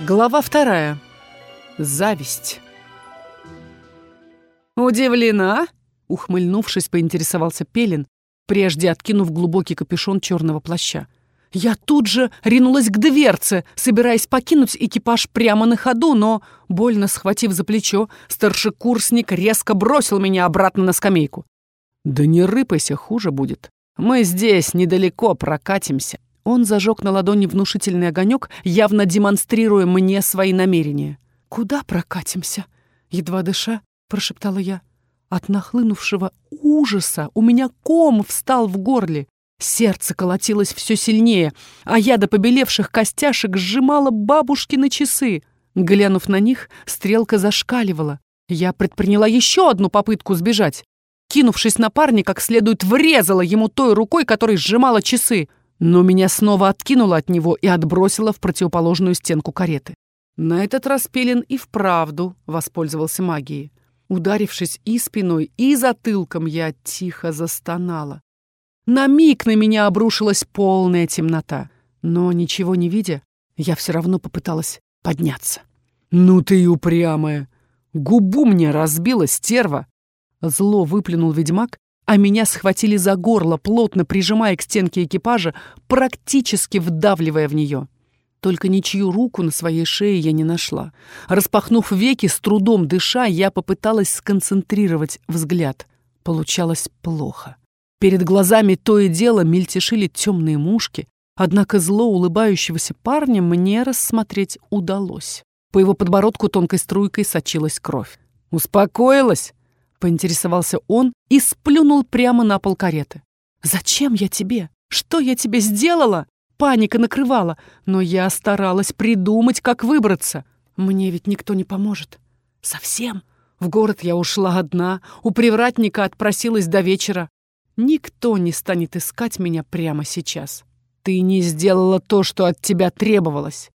Глава вторая. Зависть. «Удивлена?» — ухмыльнувшись, поинтересовался Пелин, прежде откинув глубокий капюшон черного плаща. Я тут же ринулась к дверце, собираясь покинуть экипаж прямо на ходу, но, больно схватив за плечо, старшекурсник резко бросил меня обратно на скамейку. «Да не рыпайся, хуже будет. Мы здесь, недалеко, прокатимся». Он зажег на ладони внушительный огонек, явно демонстрируя мне свои намерения. «Куда прокатимся?» Едва дыша, прошептала я. От нахлынувшего ужаса у меня ком встал в горле. Сердце колотилось все сильнее, а я до побелевших костяшек сжимала бабушкины часы. Глянув на них, стрелка зашкаливала. Я предприняла еще одну попытку сбежать. Кинувшись на парня, как следует врезала ему той рукой, которой сжимала часы но меня снова откинуло от него и отбросило в противоположную стенку кареты. На этот раз Пелин и вправду воспользовался магией. Ударившись и спиной, и затылком, я тихо застонала. На миг на меня обрушилась полная темнота. Но, ничего не видя, я все равно попыталась подняться. «Ну ты и упрямая! Губу мне разбила стерва!» Зло выплюнул ведьмак а меня схватили за горло, плотно прижимая к стенке экипажа, практически вдавливая в нее. Только ничью руку на своей шее я не нашла. Распахнув веки, с трудом дыша, я попыталась сконцентрировать взгляд. Получалось плохо. Перед глазами то и дело мельтешили темные мушки, однако зло улыбающегося парня мне рассмотреть удалось. По его подбородку тонкой струйкой сочилась кровь. «Успокоилась?» Поинтересовался он и сплюнул прямо на пол кареты. «Зачем я тебе? Что я тебе сделала?» Паника накрывала, но я старалась придумать, как выбраться. Мне ведь никто не поможет. Совсем. В город я ушла одна, у привратника отпросилась до вечера. Никто не станет искать меня прямо сейчас. Ты не сделала то, что от тебя требовалось.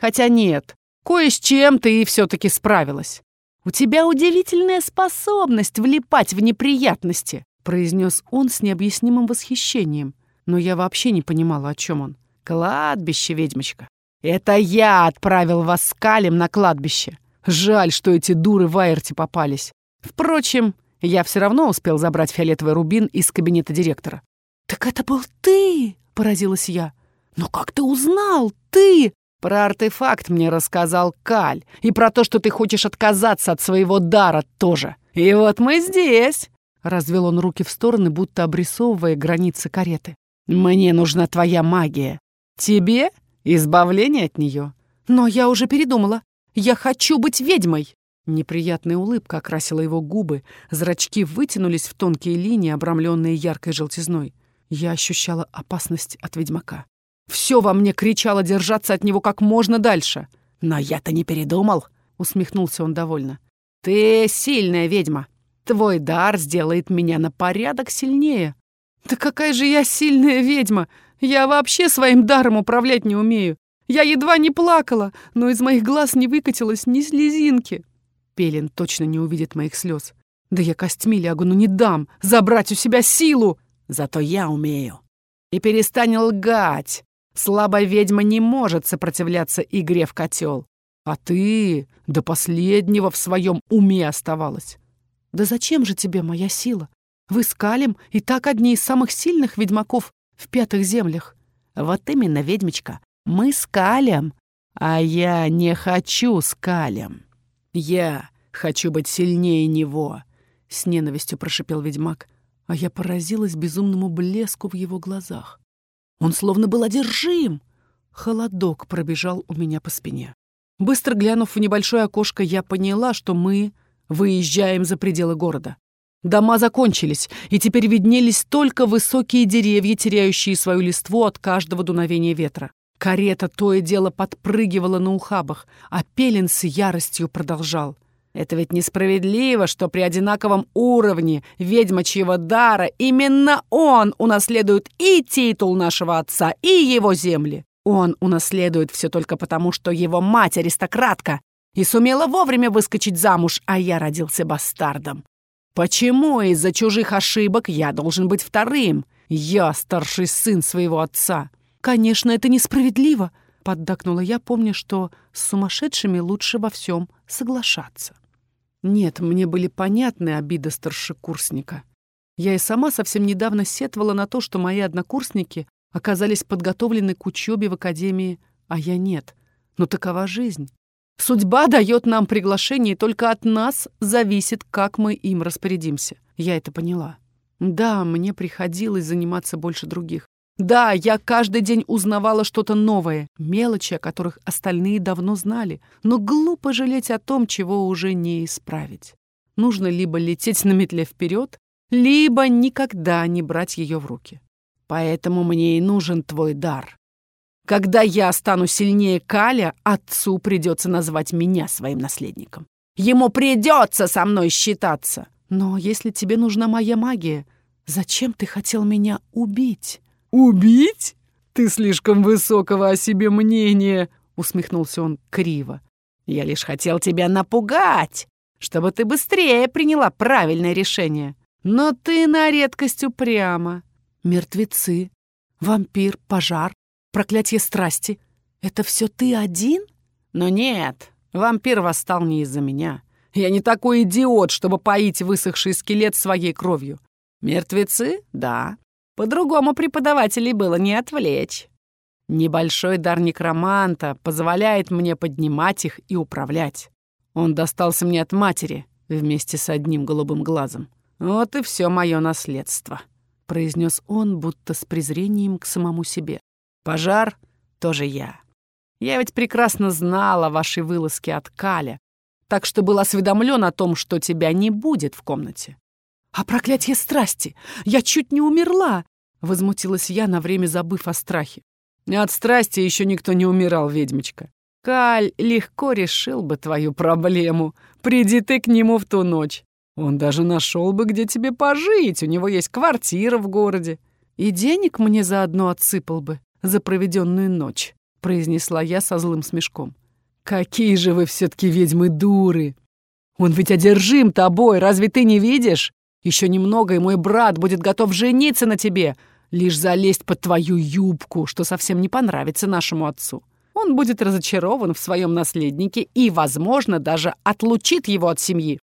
Хотя нет, кое с чем ты и все-таки справилась. «У тебя удивительная способность влипать в неприятности», произнес он с необъяснимым восхищением. Но я вообще не понимала, о чем он. «Кладбище, ведьмочка. Это я отправил вас с Калем на кладбище. Жаль, что эти дуры в Айрте попались. Впрочем, я все равно успел забрать фиолетовый рубин из кабинета директора». «Так это был ты!» — поразилась я. «Но как ты узнал? Ты! Про артефакт мне рассказал Каль. И про то, что ты хочешь отказаться от своего дара тоже. И вот мы здесь!» Развел он руки в стороны, будто обрисовывая границы кареты. «Мне нужна твоя магия. Тебе избавление от нее. Но я уже передумала. Я хочу быть ведьмой!» Неприятная улыбка окрасила его губы, зрачки вытянулись в тонкие линии, обрамленные яркой желтизной. Я ощущала опасность от ведьмака. Все во мне кричало держаться от него как можно дальше. «Но я-то не передумал», — усмехнулся он довольно. «Ты сильная ведьма. Твой дар сделает меня на порядок сильнее». «Да какая же я сильная ведьма! Я вообще своим даром управлять не умею. Я едва не плакала, но из моих глаз не выкатилось ни слезинки». Пелин точно не увидит моих слез. Да я костьми лягу, но не дам забрать у себя силу. Зато я умею. И перестань лгать. Слабая ведьма не может сопротивляться игре в котел. А ты до последнего в своем уме оставалась. Да зачем же тебе моя сила? Вы с Калем и так одни из самых сильных ведьмаков в пятых землях. Вот именно, ведьмочка, мы с Калем. А я не хочу с Калем. Я хочу быть сильнее него, — с ненавистью прошипел ведьмак, а я поразилась безумному блеску в его глазах. Он словно был одержим. Холодок пробежал у меня по спине. Быстро глянув в небольшое окошко, я поняла, что мы выезжаем за пределы города. Дома закончились, и теперь виднелись только высокие деревья, теряющие свою листву от каждого дуновения ветра. Карета то и дело подпрыгивала на ухабах, а Пелин с яростью продолжал. Это ведь несправедливо, что при одинаковом уровне ведьмочьего дара именно он унаследует и титул нашего отца, и его земли. Он унаследует все только потому, что его мать аристократка и сумела вовремя выскочить замуж, а я родился бастардом. Почему из-за чужих ошибок я должен быть вторым? Я старший сын своего отца. Конечно, это несправедливо, поддакнула я, помня, что с сумасшедшими лучше во всем соглашаться. Нет, мне были понятны обиды старшекурсника. Я и сама совсем недавно сетовала на то, что мои однокурсники оказались подготовлены к учебе в академии, а я нет. Но такова жизнь. Судьба дает нам приглашение, и только от нас зависит, как мы им распорядимся. Я это поняла. Да, мне приходилось заниматься больше других. Да, я каждый день узнавала что-то новое, мелочи, о которых остальные давно знали, но глупо жалеть о том, чего уже не исправить. Нужно либо лететь на метле вперед, либо никогда не брать ее в руки. Поэтому мне и нужен твой дар. Когда я стану сильнее Каля, отцу придется назвать меня своим наследником. Ему придется со мной считаться. Но если тебе нужна моя магия, зачем ты хотел меня убить? «Убить? Ты слишком высокого о себе мнения!» — усмехнулся он криво. «Я лишь хотел тебя напугать, чтобы ты быстрее приняла правильное решение. Но ты на редкость упряма. Мертвецы, вампир, пожар, проклятие страсти — это все ты один? Но нет, вампир восстал не из-за меня. Я не такой идиот, чтобы поить высохший скелет своей кровью. Мертвецы? Да. По-другому преподавателей было не отвлечь. Небольшой дар некроманта позволяет мне поднимать их и управлять. Он достался мне от матери вместе с одним голубым глазом. Вот и все мое наследство», — произнес он, будто с презрением к самому себе. «Пожар — тоже я. Я ведь прекрасно знала ваши вылазки от Каля, так что был осведомлен о том, что тебя не будет в комнате. «А проклятие страсти! Я чуть не умерла!» — возмутилась я, на время забыв о страхе. «От страсти еще никто не умирал, ведьмочка. Каль легко решил бы твою проблему. Приди ты к нему в ту ночь. Он даже нашел бы, где тебе пожить. У него есть квартира в городе. И денег мне заодно отсыпал бы за проведенную ночь», — произнесла я со злым смешком. «Какие же вы все-таки ведьмы-дуры! Он ведь одержим тобой, разве ты не видишь? Еще немного, и мой брат будет готов жениться на тебе, лишь залезть под твою юбку, что совсем не понравится нашему отцу. Он будет разочарован в своем наследнике и, возможно, даже отлучит его от семьи.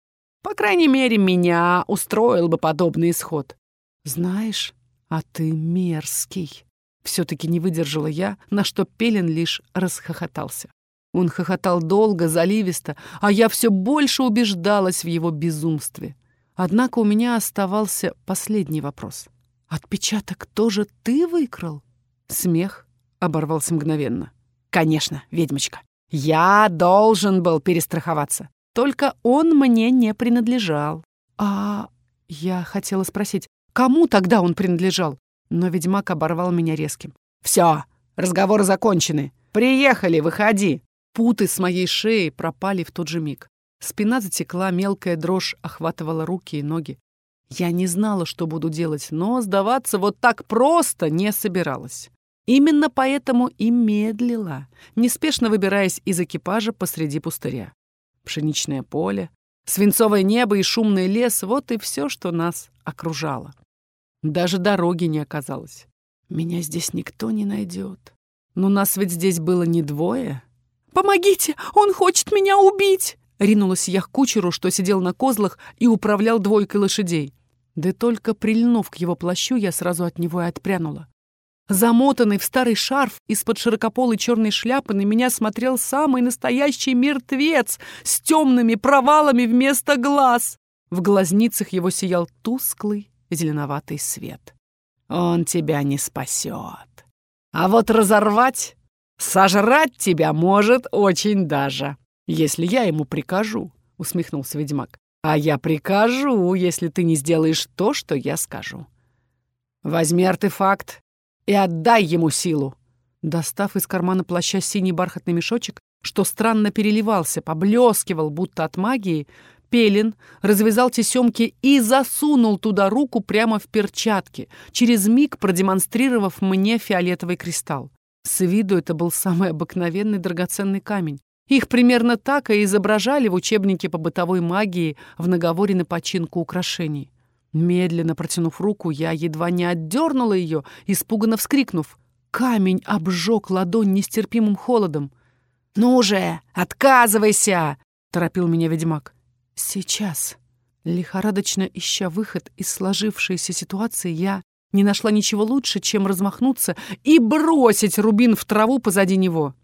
По крайней мере, меня устроил бы подобный исход. Знаешь, а ты мерзкий. Все-таки не выдержала я, на что Пелен лишь расхохотался. Он хохотал долго, заливисто, а я все больше убеждалась в его безумстве. Однако у меня оставался последний вопрос. «Отпечаток тоже ты выкрал?» Смех оборвался мгновенно. «Конечно, ведьмочка. Я должен был перестраховаться. Только он мне не принадлежал». «А...» Я хотела спросить, кому тогда он принадлежал? Но ведьмак оборвал меня резким. «Все, разговоры закончены. Приехали, выходи!» Путы с моей шеи пропали в тот же миг. Спина затекла, мелкая дрожь охватывала руки и ноги. Я не знала, что буду делать, но сдаваться вот так просто не собиралась. Именно поэтому и медлила, неспешно выбираясь из экипажа посреди пустыря. Пшеничное поле, свинцовое небо и шумный лес — вот и все, что нас окружало. Даже дороги не оказалось. Меня здесь никто не найдет. Но нас ведь здесь было не двое. «Помогите! Он хочет меня убить!» Ринулась я к кучеру, что сидел на козлах и управлял двойкой лошадей. Да только прильнув к его плащу, я сразу от него и отпрянула. Замотанный в старый шарф из-под широкополой черной шляпы на меня смотрел самый настоящий мертвец с темными провалами вместо глаз. В глазницах его сиял тусклый зеленоватый свет. «Он тебя не спасет. А вот разорвать, сожрать тебя может очень даже» если я ему прикажу», — усмехнулся ведьмак. «А я прикажу, если ты не сделаешь то, что я скажу. Возьми артефакт и отдай ему силу». Достав из кармана плаща синий бархатный мешочек, что странно переливался, поблескивал, будто от магии, Пелин развязал тесемки и засунул туда руку прямо в перчатки, через миг продемонстрировав мне фиолетовый кристалл. С виду это был самый обыкновенный драгоценный камень. Их примерно так и изображали в учебнике по бытовой магии в наговоре на починку украшений. Медленно протянув руку, я едва не отдернула ее, испуганно вскрикнув. Камень обжег ладонь нестерпимым холодом. «Ну же, отказывайся!» — торопил меня ведьмак. «Сейчас». Лихорадочно ища выход из сложившейся ситуации, я не нашла ничего лучше, чем размахнуться и бросить рубин в траву позади него.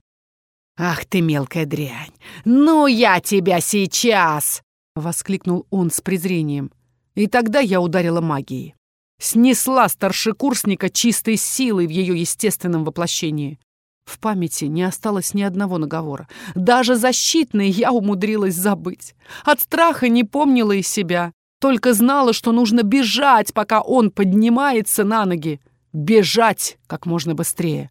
«Ах ты, мелкая дрянь! Ну я тебя сейчас!» — воскликнул он с презрением. И тогда я ударила магией. Снесла старшекурсника чистой силой в ее естественном воплощении. В памяти не осталось ни одного наговора. Даже защитный я умудрилась забыть. От страха не помнила и себя. Только знала, что нужно бежать, пока он поднимается на ноги. Бежать как можно быстрее.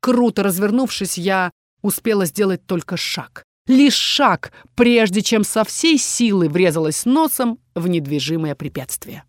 Круто развернувшись, я успела сделать только шаг. Лишь шаг, прежде чем со всей силы врезалась носом в недвижимое препятствие.